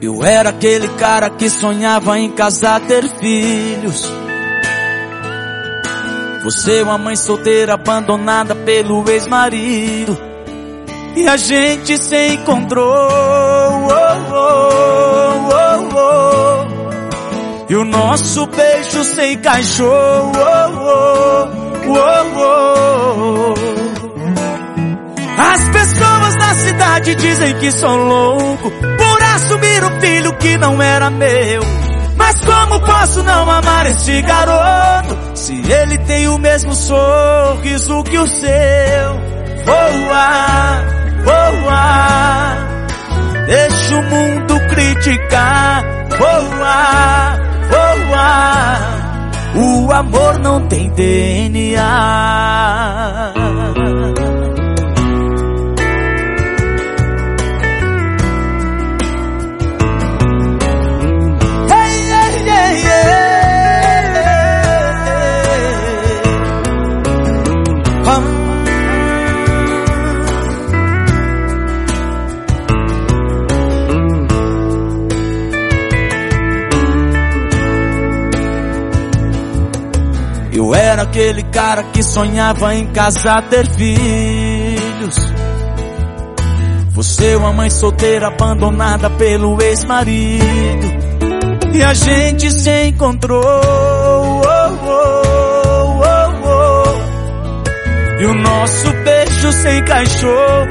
Eu era aquele cara que sonhava em casar, ter filhos. Você é uma mãe solteira abandonada pelo ex-marido. E a gente se encontrou. Oh, oh, oh, oh. e o nosso beijo se encaixou. Oh, oh, As pessoas da cidade dizem que sou louco por assumir um filho que não era meu. Mas como posso não amar este garoto se ele tem o mesmo sorriso que o seu? Voa, voa, deixa o mundo criticar. Voa, voa, o amor não tem DNA. Eu era aquele cara que sonhava em casar, ter filhos. Você uma mãe solteira abandonada pelo ex-marido. E a gente se encontrou. Oh, oh, oh, e o nosso beijo se encaixou.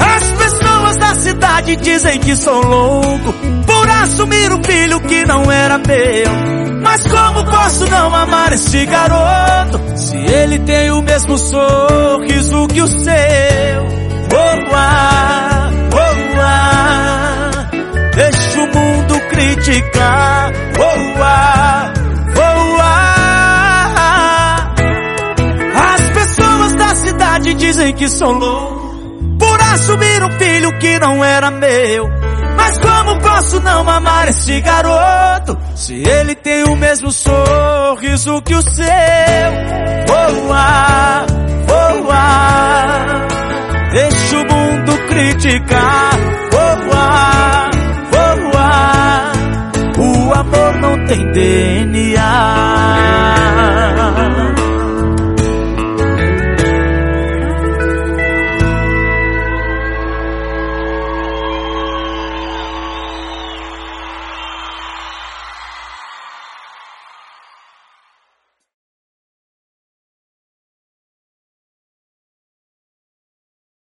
As pessoas da cidade dizem que sou louco assumir um filho que não era meu. Mas como posso não amar este garoto se ele tem o mesmo sorriso que o seu? Voa, voa, deixa o mundo criticar. Voa, voa. As pessoas da cidade dizem que sou louco por assumir um filho que não era meu. Mas como posso não amar esse garoto se ele tem o mesmo sorriso que o seu? Voa, voa, deixa o mundo criticar. Voa, voa, o amor não tem DNA.